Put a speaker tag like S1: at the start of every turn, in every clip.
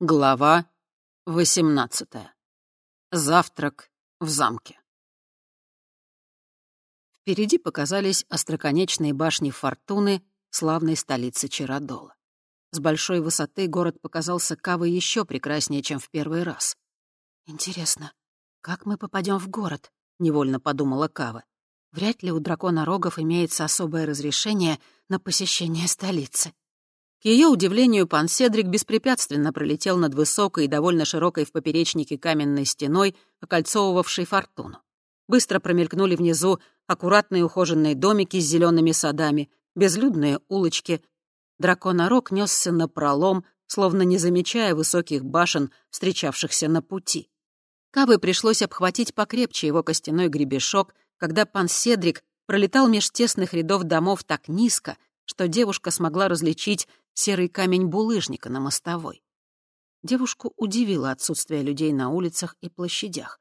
S1: Глава 18. Завтрак в замке. Впереди показались остроконечные башни Фортуны, славной столицы Чародола. С большой высоты город показался Кавой еще прекраснее, чем в первый раз. «Интересно, как мы попадем в город?» — невольно подумала Кава. «Вряд ли у дракона Рогов имеется особое разрешение на посещение столицы». К ее удивлению, пан Седрик беспрепятственно пролетел над высокой и довольно широкой в поперечнике каменной стеной, окольцовывавшей фортуну. Быстро промелькнули внизу аккуратные ухоженные домики с зелеными садами, безлюдные улочки. Драконорог несся на пролом, словно не замечая высоких башен, встречавшихся на пути. Кавы пришлось обхватить покрепче его костяной гребешок, когда пан Седрик пролетал меж тесных рядов домов так низко, что девушка смогла различить серый камень булыжника на мостовой. Девушку удивило отсутствие людей на улицах и площадях.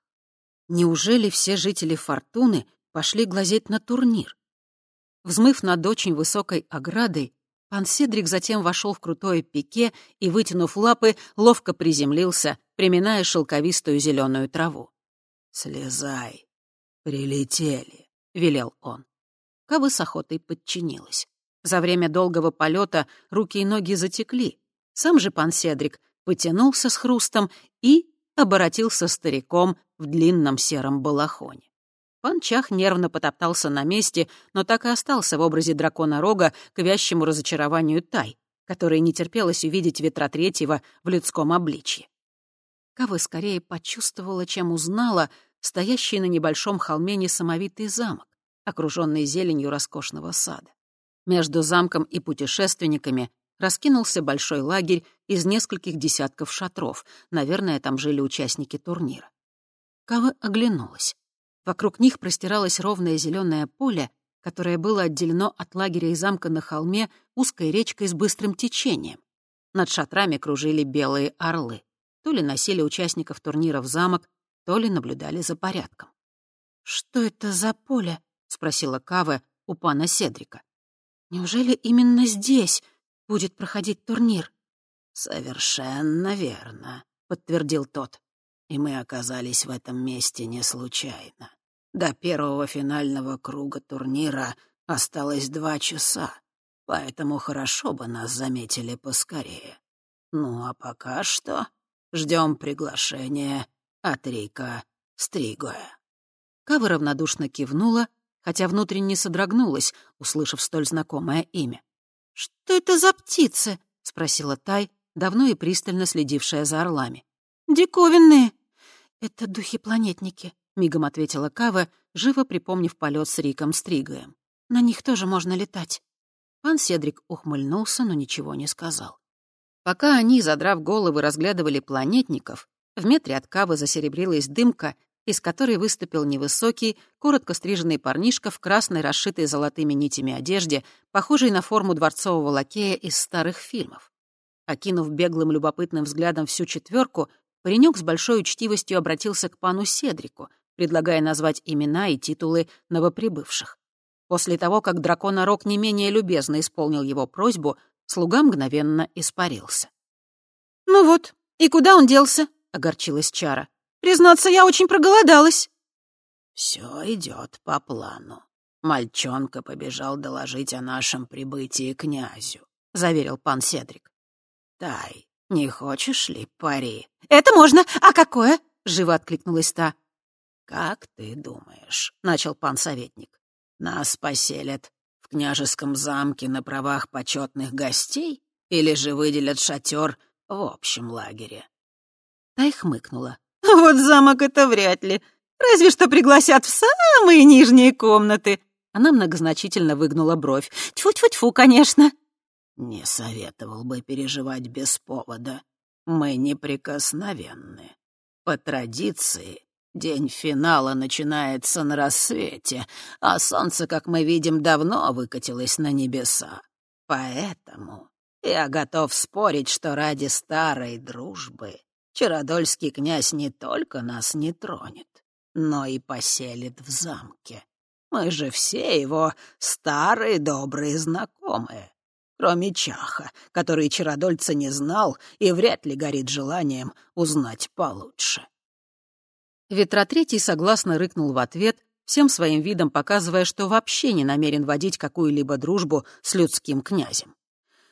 S1: Неужели все жители Фортуны пошли глазеть на турнир? Взмыв над очень высокой оградой, пан Седрик затем вошел в крутое пике и, вытянув лапы, ловко приземлился, приминая шелковистую зеленую траву.
S2: «Слезай, прилетели», — велел он.
S1: Кавы с охотой подчинилась. За время долгого полета руки и ноги затекли. Сам же пан Седрик потянулся с хрустом и оборотился стариком в длинном сером балахоне. Пан Чах нервно потоптался на месте, но так и остался в образе дракона Рога к вящему разочарованию Тай, которой не терпелось увидеть ветра третьего в людском обличье. Кавы скорее почувствовала, чем узнала стоящий на небольшом холме несамовитый замок, окруженный зеленью роскошного сада. Между замком и путешественниками раскинулся большой лагерь из нескольких десятков шатров. Наверное, там жили участники турнира. Кава оглянулась. Вокруг них простиралось ровное зеленое поле, которое было отделено от лагеря и замка на холме узкой речкой с быстрым течением. Над шатрами кружили белые орлы. То ли носили участников турнира в замок, то ли наблюдали за порядком. «Что это за поле?» — спросила Кава у пана Седрика. Неужели именно здесь будет проходить турнир?
S2: Совершенно верно, подтвердил тот. И мы оказались в этом месте не случайно. До первого финального круга турнира осталось два часа, поэтому хорошо бы нас заметили поскорее. Ну а пока что ждем приглашения от Рика Стригоя.
S1: Кава равнодушно кивнула хотя внутренне содрогнулась, услышав столь знакомое имя. «Что это за птицы?» — спросила Тай, давно и пристально следившая за орлами. «Диковинные!» «Это духи-планетники», — мигом ответила Кава, живо припомнив полет с Риком Стригаем. «На них тоже можно летать». Пан Седрик ухмыльнулся, но ничего не сказал. Пока они, задрав головы, разглядывали планетников, в метре от Кавы засеребрилась дымка, из которой выступил невысокий, коротко стриженный парнишка в красной, расшитой золотыми нитями одежде, похожей на форму дворцового лакея из старых фильмов. Окинув беглым любопытным взглядом всю четверку, паренек с большой учтивостью обратился к пану Седрику, предлагая назвать имена и титулы новоприбывших. После того, как драконорог не менее любезно исполнил его просьбу, слуга мгновенно испарился. «Ну вот, и куда он делся?» — огорчилась Чара. Признаться, я очень проголодалась».
S2: «Все идет по плану. Мальчонка побежал доложить о нашем прибытии князю», — заверил пан Седрик. «Тай, не хочешь ли пари?»
S1: «Это можно. А какое?» — живо откликнулась та.
S2: «Как ты думаешь?» — начал пан советник. «Нас поселят в княжеском замке на правах почетных гостей или же выделят шатер в общем лагере?»
S1: Тай хмыкнула. Вот замок это вряд ли. Разве что пригласят в самые нижние комнаты. Она многозначительно выгнула бровь. Тьфу-тьфу-тьфу, конечно.
S2: Не советовал бы переживать без повода. Мы неприкосновенны. По традиции, день финала начинается на рассвете, а солнце, как мы видим, давно выкатилось на небеса. Поэтому я готов спорить, что ради старой дружбы Чародольский князь не только нас не тронет, но и поселит в замке. Мы же все его старые добрые знакомые. кроме Чаха, который Чародольца не знал и вряд ли горит желанием узнать получше.
S1: Ветротретий согласно рыкнул в ответ, всем своим видом показывая, что вообще не намерен водить какую-либо дружбу с людским князем.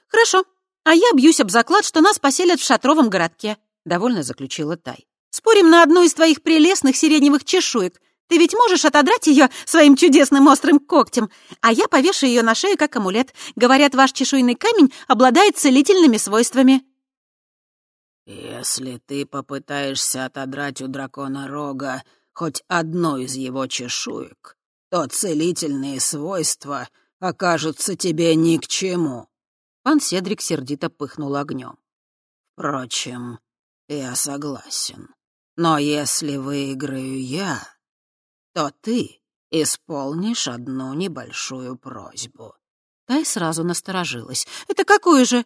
S1: «Хорошо, а я бьюсь об заклад, что нас поселят в шатровом городке», — довольно заключила Тай. «Спорим на одну из твоих прелестных сиреневых чешуек. Ты ведь можешь отодрать ее своим чудесным острым когтем, а я повешу ее на шею как амулет. Говорят, ваш чешуйный камень обладает целительными свойствами».
S2: «Если ты попытаешься отодрать у дракона рога хоть одно из его чешуек, то целительные свойства окажутся тебе ни к чему».
S1: Пан Седрик сердито пыхнул огнем.
S2: «Впрочем, я согласен. Но если выиграю я, то ты исполнишь одну небольшую просьбу».
S1: Тай сразу насторожилась. «Это какую же?»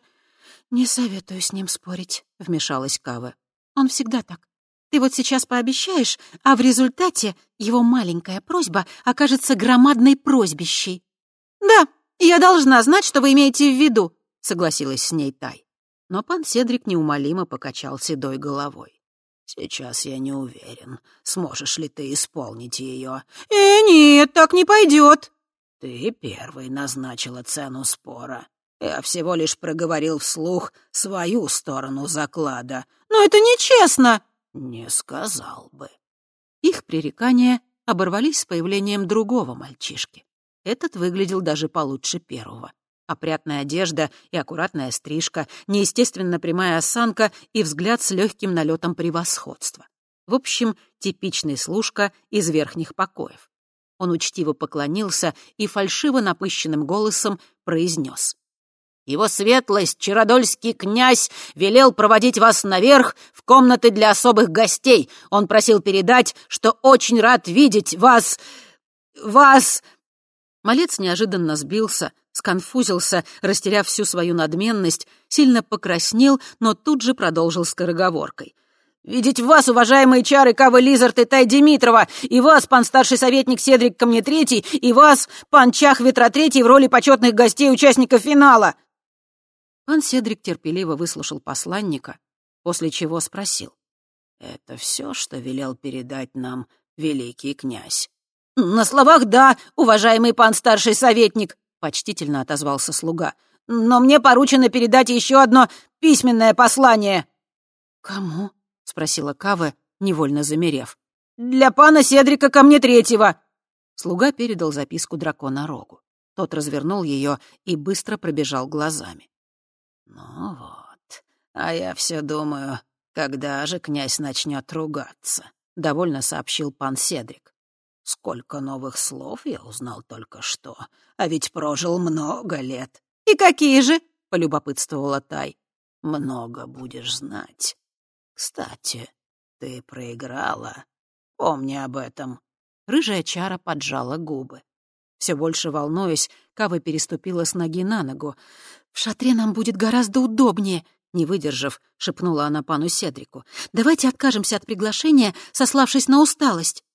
S1: «Не советую с ним спорить», — вмешалась Кава. «Он всегда так. Ты вот сейчас пообещаешь, а в результате его маленькая просьба окажется громадной просьбищей». «Да, я должна знать, что вы имеете в виду», — согласилась с ней Тай. Но пан Седрик неумолимо покачал седой головой.
S2: «Сейчас я не уверен, сможешь ли ты исполнить ее».
S1: «Э, нет, так не пойдет».
S2: «Ты первый назначила цену спора. Я всего лишь проговорил вслух свою сторону заклада».
S1: «Но это нечестно!»
S2: «Не сказал бы».
S1: Их пререкания оборвались с появлением другого мальчишки. Этот выглядел даже получше первого. Опрятная одежда и аккуратная стрижка, неестественно прямая осанка и взгляд с легким налетом превосходства. В общем, типичный служка из верхних покоев. Он учтиво поклонился и фальшиво напыщенным голосом произнес. «Его светлость, Чародольский князь, велел проводить вас наверх в комнаты для особых гостей. Он просил передать, что очень рад видеть вас... вас...» Малец неожиданно сбился, сконфузился, растеряв всю свою надменность, сильно покраснел, но тут же продолжил скороговоркой. «Видеть вас, уважаемые чары Кава Лизард и Тай Димитрова, и вас, пан старший советник Седрик Камне Третий, и вас, пан Чах Ветра Третий в роли почетных гостей участников финала!» Пан Седрик терпеливо выслушал посланника, после чего спросил.
S2: «Это все, что велел передать нам великий князь?»
S1: «На словах да, уважаемый пан старший советник», — почтительно отозвался слуга. «Но мне поручено передать еще одно письменное послание». «Кому?» — спросила Кава, невольно замерев. «Для пана Седрика ко мне третьего». Слуга передал записку дракона Рогу. Тот развернул ее и быстро пробежал глазами.
S2: «Ну вот, а я все думаю, когда же князь начнет ругаться», — довольно сообщил пан Седрик. Сколько новых слов я узнал только что, а ведь прожил много лет.
S1: И какие же? — полюбопытствовала Тай.
S2: Много будешь знать. Кстати, ты проиграла. Помни об этом.
S1: Рыжая чара поджала губы. Все больше волнуясь, Кава переступила с ноги на ногу. «В шатре нам будет гораздо удобнее», — не выдержав, шепнула она пану Седрику. «Давайте откажемся от приглашения, сославшись на усталость».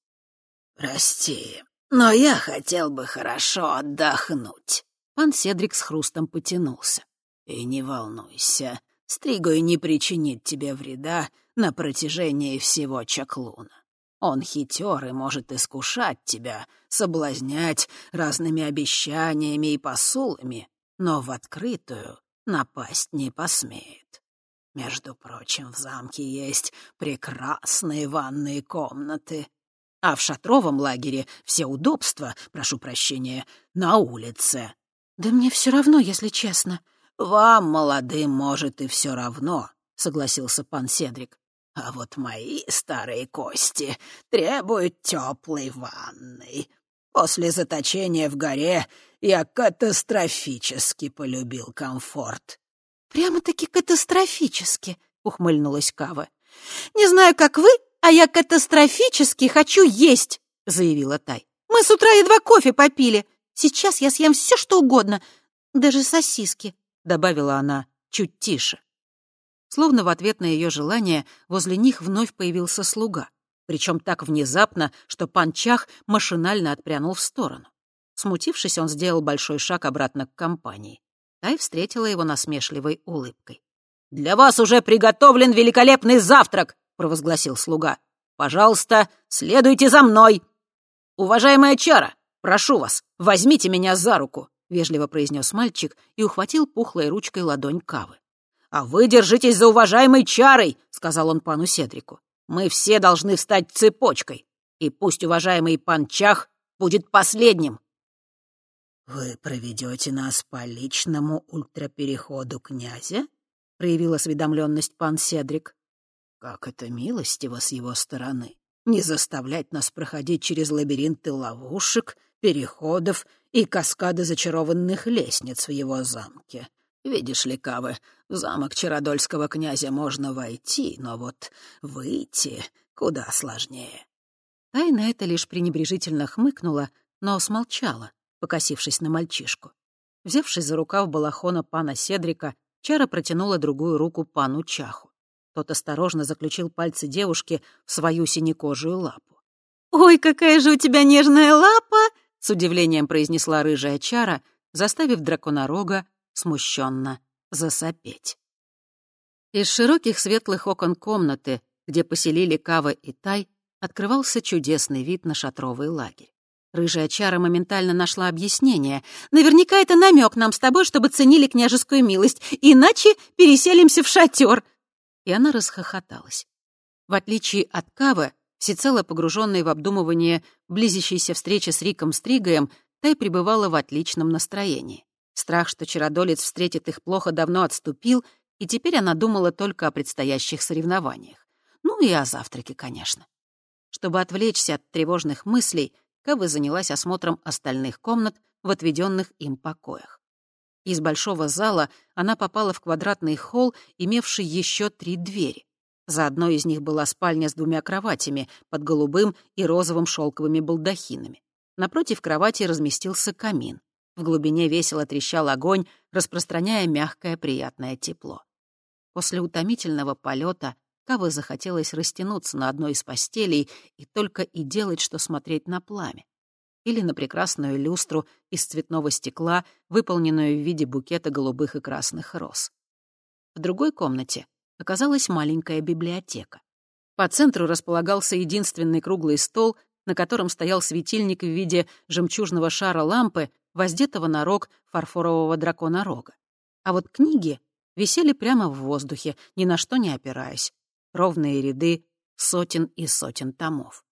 S2: «Прости, но я хотел бы хорошо отдохнуть».
S1: Пан Седрик с хрустом потянулся.
S2: «И не волнуйся, Стригой не причинит тебе вреда на протяжении всего Чаклуна. Он хитер и может искушать тебя, соблазнять разными обещаниями и посулами, но в открытую напасть не посмеет. Между прочим, в замке есть прекрасные ванные комнаты, а в шатровом лагере все удобства, прошу прощения, на улице.
S1: Да мне все равно, если честно.
S2: Вам, молодым, может, и все равно, согласился пан Седрик. А вот мои старые кости требуют теплой ванной. После заточения в горе я катастрофически полюбил комфорт.
S1: Прямо-таки катастрофически, ухмыльнулась Кава. Не знаю, как вы, «А я катастрофически хочу есть», — заявила Тай. «Мы с утра едва кофе попили. Сейчас я съем все, что угодно, даже сосиски», — добавила она чуть тише. Словно в ответ на ее желание возле них вновь появился слуга, причем так внезапно, что пан Чах машинально отпрянул в сторону. Смутившись, он сделал большой шаг обратно к компании. Тай встретила его насмешливой улыбкой.
S2: «Для вас уже приготовлен великолепный завтрак!» — провозгласил слуга. «Пожалуйста, следуйте за мной!» «Уважаемая Чара, прошу вас, возьмите меня за руку!» — вежливо произнес мальчик и ухватил пухлой ручкой ладонь Кавы. «А вы держитесь за уважаемой Чарой!» — сказал он пану Седрику. «Мы все должны встать цепочкой, и пусть уважаемый пан Чах будет последним!»
S3: «Вы проведете нас по личному ультрапереходу князя?» — проявил осведомленность пан Седрик. «Как это милостиво с его стороны! Не заставлять нас проходить через лабиринты ловушек, переходов и каскады зачарованных лестниц в его замке. Видишь ли, Кавы, в замок Чародольского князя можно войти, но вот выйти куда сложнее».
S1: Тайна это лишь пренебрежительно хмыкнула, но смолчала, покосившись на мальчишку. Взявшись за рукав балахона пана Седрика, Чара протянула другую руку пану Чаху. Тот осторожно заключил пальцы девушки в свою синекожую лапу.
S4: «Ой, какая же у тебя нежная лапа!» — с удивлением произнесла рыжая Чара, заставив драконорога смущенно засопеть.
S1: Из широких светлых окон комнаты, где поселили Кава и Тай, открывался чудесный вид на шатровый лагерь. Рыжая чара моментально нашла объяснение. «Наверняка это намек нам с тобой, чтобы ценили княжескую милость, иначе переселимся в шатер!» И она расхохоталась. В отличие от Кавы, всецело погруженной в обдумывание близящейся встречи с Риком Стригаем, Тай пребывала в отличном настроении. Страх, что чародолец встретит их плохо, давно отступил, и теперь она думала только о предстоящих соревнованиях. Ну и о завтраке, конечно. Чтобы отвлечься от тревожных мыслей, Кава занялась осмотром остальных комнат в отведенных им покоях. Из большого зала она попала в квадратный холл, имевший еще три двери. За одной из них была спальня с двумя кроватями под голубым и розовым шелковыми балдахинами. Напротив кровати разместился камин. В глубине весело трещал огонь, распространяя мягкое приятное тепло. После утомительного полета Кавы захотелось растянуться на одной из постелей и только и делать, что смотреть на пламя. Или на прекрасную люстру из цветного стекла, выполненную в виде букета голубых и красных роз. В другой комнате оказалась маленькая библиотека. По центру располагался единственный круглый стол, на котором стоял светильник в виде жемчужного шара лампы, воздетого на рог фарфорового дракона рога. А вот книги висели прямо в воздухе, ни на что не опираясь ровные ряды сотен и сотен томов.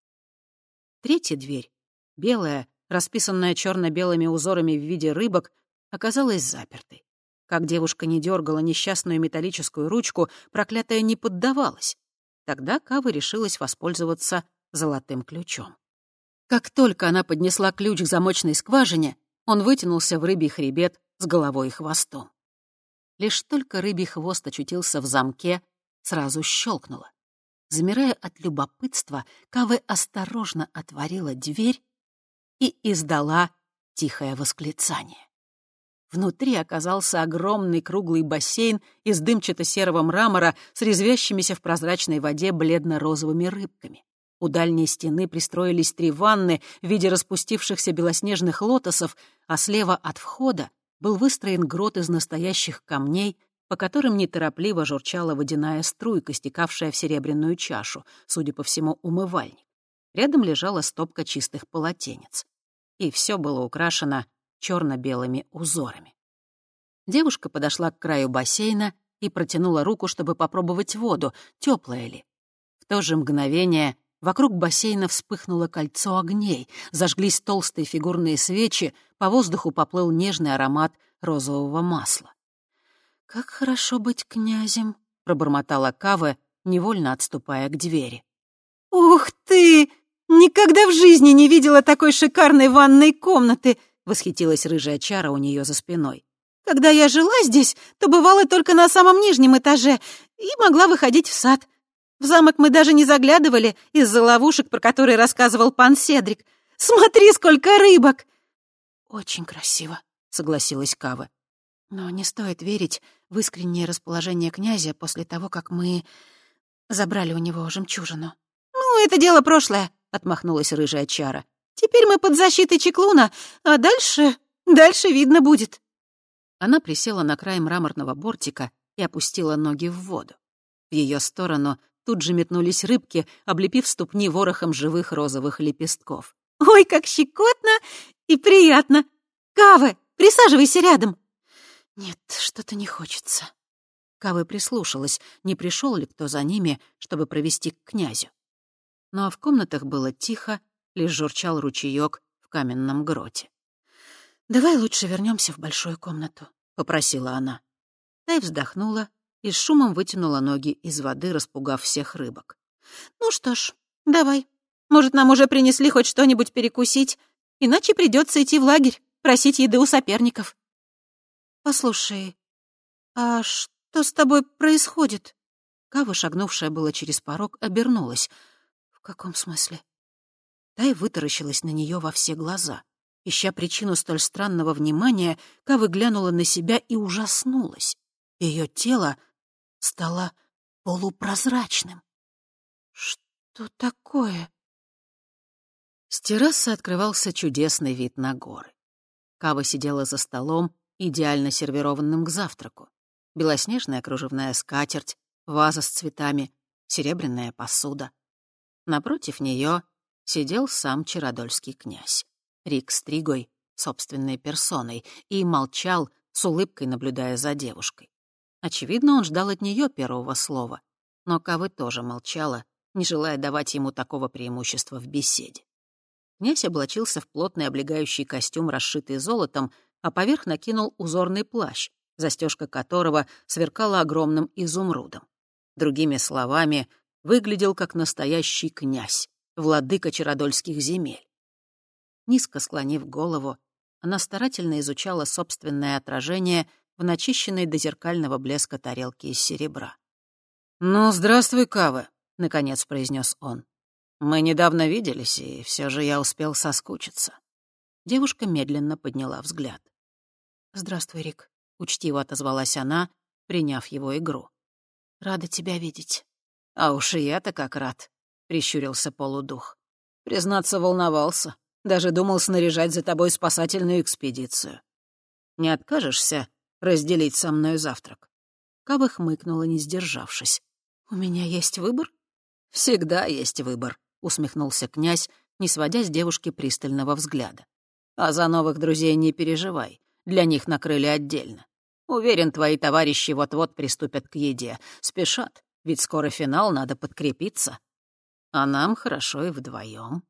S1: Третья дверь, белая, расписанная черно-белыми узорами в виде рыбок, оказалась запертой. Как девушка не дергала несчастную металлическую ручку, проклятая не поддавалась. Тогда Кава решилась воспользоваться золотым ключом. Как только она поднесла ключ к замочной скважине, он вытянулся в рыбий хребет с головой и хвостом. Лишь только рыбий хвост очутился в замке, сразу щелкнуло. Замирая от любопытства, Каве осторожно отворила дверь и издала тихое восклицание. Внутри оказался огромный круглый бассейн из дымчато-серого мрамора с резвящимися в прозрачной воде бледно-розовыми рыбками. У дальней стены пристроились три ванны в виде распустившихся белоснежных лотосов, а слева от входа был выстроен грот из настоящих камней по которым неторопливо журчала водяная струйка, стекавшая в серебряную чашу, судя по всему, умывальник. Рядом лежала стопка чистых полотенец. И все было украшено черно-белыми узорами. Девушка подошла к краю бассейна и протянула руку, чтобы попробовать воду, теплая ли. В то же мгновение вокруг бассейна вспыхнуло кольцо огней, зажглись толстые фигурные свечи, по воздуху поплыл нежный аромат розового масла. «Как хорошо быть князем», — пробормотала Кава, невольно отступая к двери.
S4: «Ух ты! Никогда в жизни не видела такой шикарной ванной комнаты!» — восхитилась рыжая чара у нее за спиной. «Когда я жила здесь, то бывала только на самом нижнем этаже и могла выходить в сад. В замок мы даже не заглядывали из-за ловушек, про которые рассказывал пан Седрик. Смотри, сколько рыбок!»
S1: «Очень красиво», — согласилась Кава. Но не стоит верить в искреннее расположение князя после того, как мы забрали у него жемчужину.
S4: «Ну, это дело прошлое», — отмахнулась рыжая чара. «Теперь мы под защитой Чеклуна, а дальше... дальше видно будет».
S1: Она присела на край мраморного бортика и опустила ноги в воду. В ее сторону тут же метнулись рыбки, облепив ступни ворохом живых розовых лепестков.
S4: «Ой, как щекотно и приятно! Кавы, присаживайся рядом!» «Нет, что-то не хочется».
S1: Кавы прислушалась, не пришел ли кто за ними, чтобы провести к князю. Но в комнатах было тихо, лишь журчал ручеек в каменном гроте.
S4: «Давай лучше вернемся в большую комнату», — попросила она.
S1: Тай вздохнула и с шумом вытянула ноги из воды, распугав всех рыбок.
S4: «Ну что ж, давай. Может, нам уже принесли хоть что-нибудь перекусить? Иначе придется идти в лагерь, просить еды у соперников». «Послушай, а что с тобой происходит?»
S1: Кава, шагнувшая было через порог, обернулась. «В каком смысле?» Тай вытаращилась на нее во все глаза. Ища причину столь странного внимания, Кава глянула на себя и ужаснулась. Ее тело стало полупрозрачным.
S4: «Что такое?»
S1: С террасы открывался чудесный вид на горы. Кава сидела за столом, идеально сервированным к завтраку. Белоснежная кружевная скатерть, ваза с цветами, серебряная посуда. Напротив нее сидел сам Чародольский князь, Рик Стригой, собственной персоной, и молчал, с улыбкой наблюдая за девушкой. Очевидно, он ждал от нее первого слова, но Кавы тоже молчала, не желая давать ему такого преимущества в беседе. Князь облачился в плотный облегающий костюм, расшитый золотом, а поверх накинул узорный плащ, застежка которого сверкала огромным изумрудом. Другими словами, выглядел как настоящий князь, владыка Чародольских земель. Низко склонив голову, она старательно изучала собственное отражение в начищенной до зеркального блеска тарелке из серебра. «Ну, здравствуй, Кава», — наконец произнес он. «Мы недавно виделись, и все же я успел соскучиться». Девушка медленно подняла взгляд.
S4: «Здравствуй, Рик», —
S1: учтиво отозвалась она, приняв его игру.
S4: «Рада тебя видеть».
S2: «А уж и я-то как рад», — прищурился полудух. «Признаться, волновался. Даже думал снаряжать за тобой спасательную экспедицию. Не откажешься разделить со мной завтрак?»
S1: Каба хмыкнула, не сдержавшись.
S4: «У меня есть выбор?»
S2: «Всегда есть выбор», — усмехнулся князь, не сводя с девушки пристального взгляда. «А за новых друзей не переживай, для них накрыли отдельно. Уверен, твои товарищи вот-вот приступят к еде. Спешат, ведь скоро финал, надо подкрепиться. А нам хорошо и вдвоем.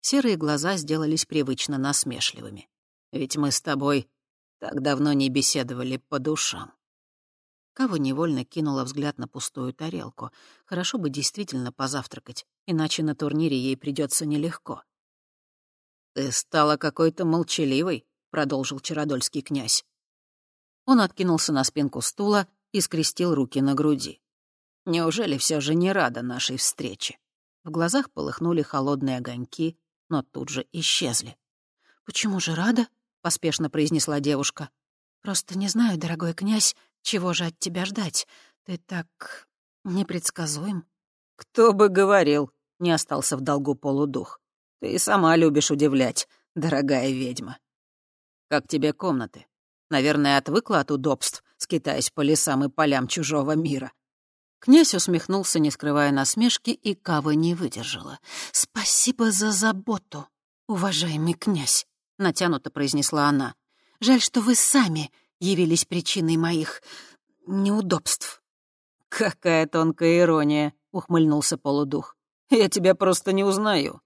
S1: Серые глаза сделались привычно насмешливыми.
S2: Ведь мы с тобой так давно не беседовали по душам.
S1: Кава невольно кинула взгляд на пустую тарелку. Хорошо бы действительно позавтракать, иначе на турнире ей придется нелегко.
S2: «Ты стала какой-то молчаливой», — продолжил Чародольский князь.
S1: Он откинулся на спинку стула и скрестил руки на груди.
S2: «Неужели все же не рада нашей встрече?»
S1: В глазах полыхнули холодные огоньки, но тут же исчезли.
S4: «Почему же рада?» — поспешно произнесла девушка. «Просто не знаю, дорогой князь, чего же от тебя ждать? Ты так непредсказуем».
S2: «Кто бы говорил?» — не остался в долгу полудух. «Ты и сама любишь удивлять, дорогая ведьма». «Как тебе комнаты? Наверное, отвыкла от удобств, скитаясь по лесам и полям чужого мира».
S1: Князь усмехнулся, не скрывая насмешки, и Кава не выдержала.
S4: «Спасибо за заботу, уважаемый князь», — натянуто произнесла она. Жаль, что вы сами явились причиной моих неудобств».
S2: «Какая тонкая ирония», — ухмыльнулся полудух. «Я тебя просто не узнаю.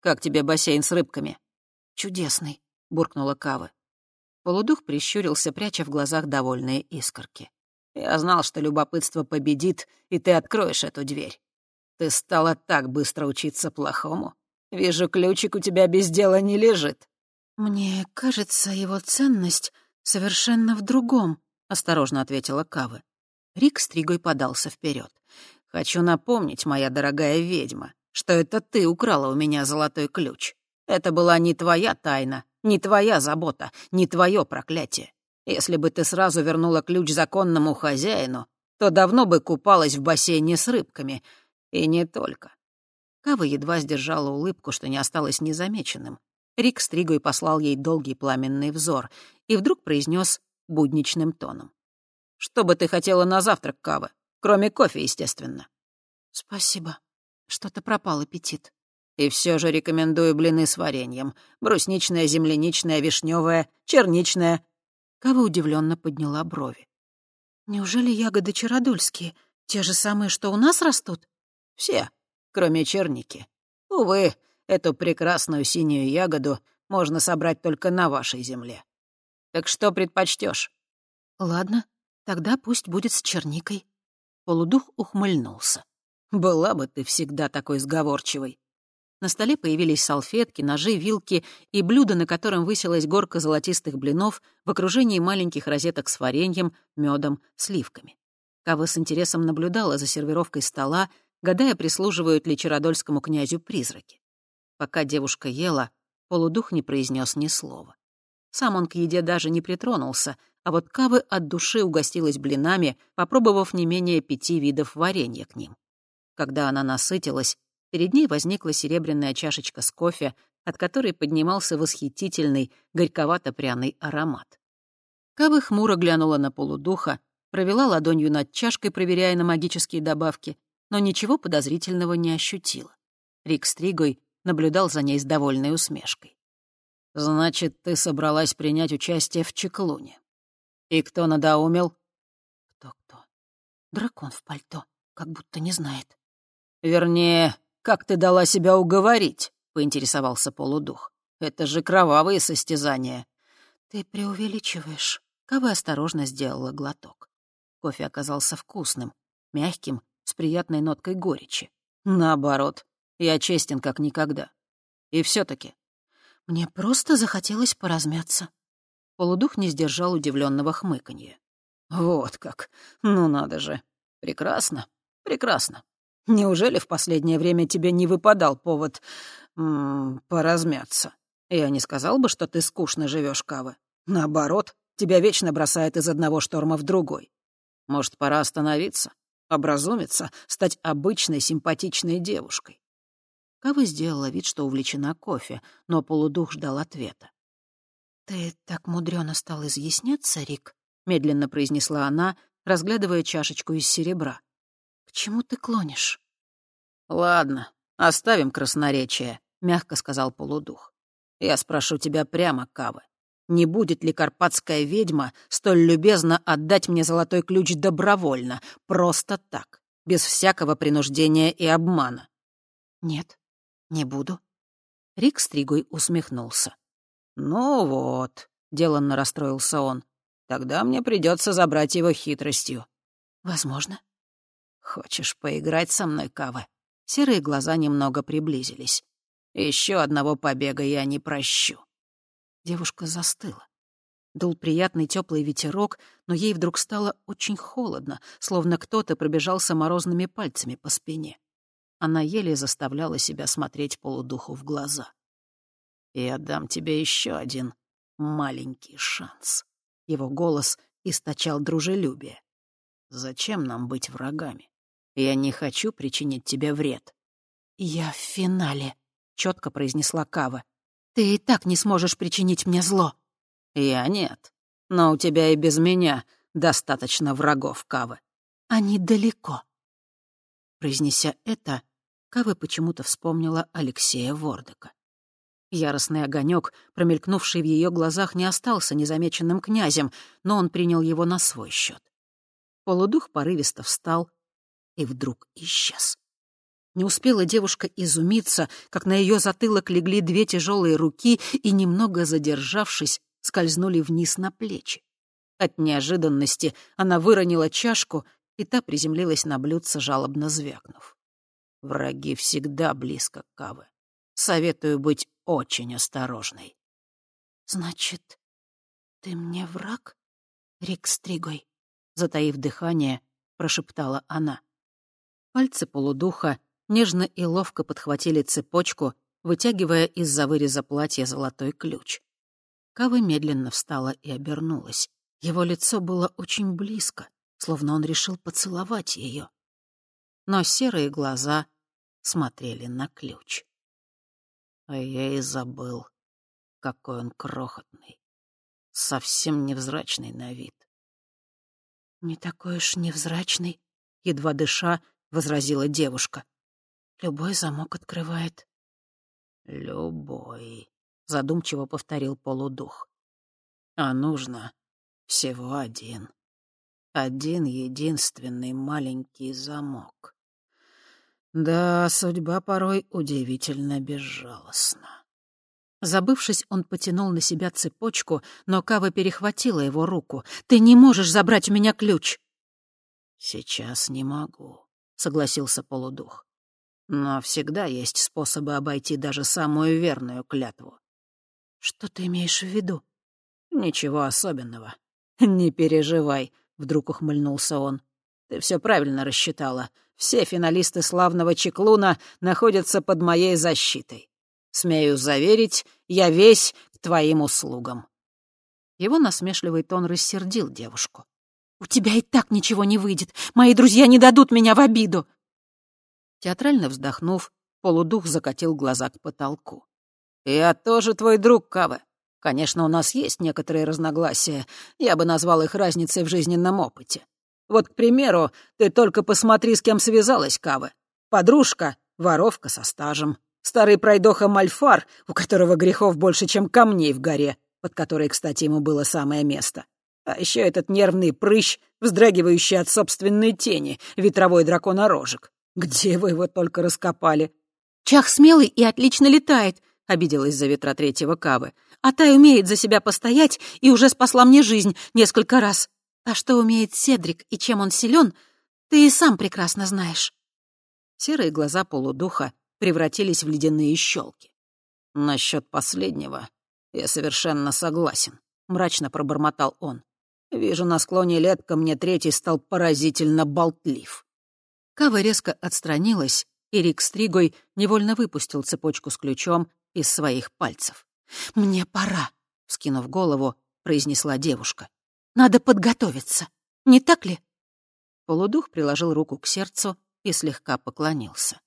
S2: Как тебе бассейн с рыбками?»
S4: «Чудесный», —
S1: буркнула Кава. Полудух прищурился, пряча в глазах довольные искорки.
S2: «Я знал, что любопытство победит, и ты откроешь эту дверь. Ты стала так быстро учиться плохому. Вижу, ключик у тебя без дела не лежит».
S4: «Мне кажется, его ценность совершенно в другом», — осторожно ответила Кавы.
S1: Рик стригой подался вперед.
S2: «Хочу напомнить, моя дорогая ведьма, что это ты украла у меня золотой ключ. Это была не твоя тайна, не твоя забота, не твое проклятие. Если бы ты сразу вернула ключ законному хозяину, то давно бы купалась в бассейне с рыбками. И не только».
S1: Кава едва сдержала улыбку, что не осталось незамеченным. Рик стригой послал ей долгий пламенный взор и вдруг произнес будничным тоном. «Что бы ты хотела на завтрак, Кава? Кроме кофе, естественно».
S4: «Спасибо. Что-то пропал аппетит».
S1: «И все же рекомендую блины с вареньем. Брусничное, земляничное, вишневое, черничное».
S4: Кава удивленно подняла брови. «Неужели ягоды чародульские? Те же самые, что у нас растут?»
S1: «Все, кроме черники. Увы, эту прекрасную синюю ягоду можно собрать только на вашей земле. Так что предпочтешь?
S4: Ладно, тогда пусть будет с черникой.
S1: Полудух ухмыльнулся. Была бы ты всегда такой сговорчивой. На столе появились салфетки, ножи, вилки и блюдо, на котором высилась горка золотистых блинов в окружении маленьких розеток с вареньем, медом, сливками. Кава с интересом наблюдала за сервировкой стола, гадая, прислуживают ли Чародольскому князю призраки. Пока девушка ела, полудух не произнес ни слова. Сам он к еде даже не притронулся, а вот Кавы от души угостилась блинами, попробовав не менее пяти видов варенья к ним. Когда она насытилась, перед ней возникла серебряная чашечка с кофе, от которой поднимался восхитительный, горьковато-пряный аромат. Кавы хмуро глянула на полудуха, провела ладонью над чашкой, проверяя на магические добавки, но ничего подозрительного не ощутила. Рик Стригой наблюдал за ней с довольной усмешкой. «Значит, ты собралась принять участие в Чеклуне. И кто надоумил?»
S4: «Кто-кто? Дракон в пальто, как будто не знает».
S1: «Вернее, как ты дала себя уговорить?» — поинтересовался полудух. «Это же кровавые состязания».
S4: «Ты преувеличиваешь». Кава осторожно сделала глоток. Кофе оказался вкусным, мягким, с приятной ноткой горечи.
S1: «Наоборот, я честен как никогда. И все таки
S4: мне просто захотелось поразмяться.
S1: Полудух не сдержал удивленного хмыканья. «Вот как! Ну надо же! Прекрасно, прекрасно! Неужели в последнее время тебе не выпадал повод м -м, поразмяться? Я не сказал бы, что ты скучно живешь, Кава. Наоборот, тебя вечно бросает из одного шторма в другой. Может, пора остановиться, образумиться, стать обычной симпатичной девушкой. Кава сделала вид, что увлечена кофе, но полудух ждал ответа.
S4: «Ты так мудрено стал изъясняться, Рик», —
S1: медленно произнесла она, разглядывая чашечку из серебра.
S4: «К чему ты клонишь?»
S1: «Ладно, оставим красноречие», — мягко сказал полудух. «Я спрошу тебя прямо, Кава. Не будет ли карпатская ведьма столь любезно отдать мне золотой ключ добровольно, просто так, без всякого принуждения и обмана?»
S4: «Нет», «Не буду».
S1: Рик Стригой усмехнулся. «Ну вот», — деланно расстроился он, — «тогда мне придется забрать его хитростью».
S4: «Возможно».
S1: «Хочешь поиграть со мной, Кава?» Серые глаза немного приблизились. Еще одного побега я не прощу». Девушка застыла. Дул приятный теплый ветерок, но ей вдруг стало очень холодно, словно кто-то пробежался морозными пальцами по спине. Она еле заставляла себя смотреть полудуху в глаза. «Я дам тебе еще один маленький шанс». Его голос источал дружелюбие. «Зачем нам быть врагами? Я не хочу причинить тебе вред».
S4: «Я в финале», — четко произнесла Кава. «Ты и так не сможешь причинить мне зло».
S1: «Я нет. Но у тебя и без меня достаточно врагов, Кава».
S4: «Они далеко».
S1: Произнеся это, Кава почему-то вспомнила Алексея Вордока. Яростный огонек, промелькнувший в ее глазах, не остался незамеченным князем, но он принял его на свой счет. Полудух порывисто встал и вдруг исчез. Не успела девушка изумиться, как на ее затылок легли две тяжелые руки и, немного задержавшись, скользнули вниз на плечи. От неожиданности она выронила чашку, и та приземлилась на блюдце, жалобно звякнув. Враги всегда близко к Каве. Советую быть очень осторожной.
S4: «Значит, ты мне враг, Рик Стригой?»
S1: Затаив дыхание, прошептала она. Пальцы полудуха нежно и ловко подхватили цепочку, вытягивая из-за выреза платья золотой ключ. Кава медленно встала и обернулась. Его лицо было очень близко, словно он решил поцеловать ее. Но серые глаза смотрели на ключ. А я и забыл, какой он крохотный.
S2: совсем невзрачный на вид.
S4: «Не такой уж невзрачный», — едва дыша, возразила девушка. «Любой замок открывает».
S2: «Любой», — задумчиво повторил полудух. «А нужно всего один. Один единственный маленький замок. Да, судьба порой удивительно безжалостна».
S1: Забывшись, он потянул на себя цепочку, но Кава перехватила его руку. «Ты не можешь забрать у меня ключ!»
S2: «Сейчас не могу», — согласился полудух. «Но всегда есть способы обойти даже самую верную клятву».
S4: «Что ты имеешь в виду?»
S2: «Ничего особенного. Не переживай», — вдруг ухмыльнулся он. «Ты все правильно рассчитала. Все финалисты славного Чеклуна находятся под моей защитой. Смею заверить, я весь к твоим услугам».
S1: Его насмешливый тон рассердил девушку.
S4: «У тебя и так ничего не выйдет. Мои друзья не дадут меня в обиду».
S1: Театрально вздохнув, полудух закатил глаза к потолку.
S2: «Я тоже твой друг, Каве. Конечно, у нас есть некоторые разногласия. Я бы назвал их разницей в жизненном опыте. Вот, к примеру, ты только посмотри, с кем связалась, Каве. Подружка — воровка со стажем. Старый пройдоха Мальфар, у которого грехов больше, чем камней в горе, под которой, кстати, ему было самое место. А еще этот нервный прыщ, вздрагивающий от собственной тени, ветровой драконорожек. Где вы его только раскопали?
S4: «Чах смелый и отлично летает», — обиделась за ветра третьего Кавы. «А та умеет за себя постоять и уже спасла мне жизнь несколько раз. А что умеет Седрик и чем он силен, ты и сам прекрасно знаешь».
S1: Серые глаза полудуха превратились в ледяные щелки.
S2: «Насчет последнего я совершенно согласен», — мрачно пробормотал он. «Вижу, на склоне лет ко мне третий стал поразительно болтлив».
S1: Кава резко отстранилась, и Рик Стригой невольно выпустил цепочку с ключом из своих пальцев.
S4: «Мне пора», — скинув голову, произнесла девушка. «Надо подготовиться, не так ли?»
S1: Полудух приложил руку к сердцу и слегка поклонился.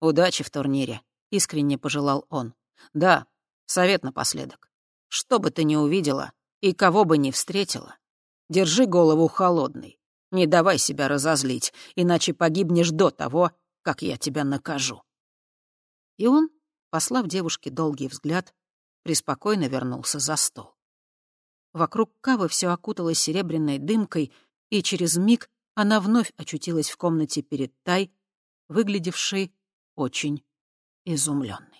S2: «Удачи в турнире», — искренне пожелал он. «Да, совет напоследок. Что бы ты ни увидела и кого бы ни встретила, держи голову холодной. Не давай себя разозлить, иначе погибнешь до того, как я тебя накажу».
S1: И он, послав девушке долгий взгляд, преспокойно вернулся за стол. Вокруг Кавы все окуталось серебряной дымкой, и через миг она вновь очутилась в комнате перед Тай, выглядевшей очень изумлен.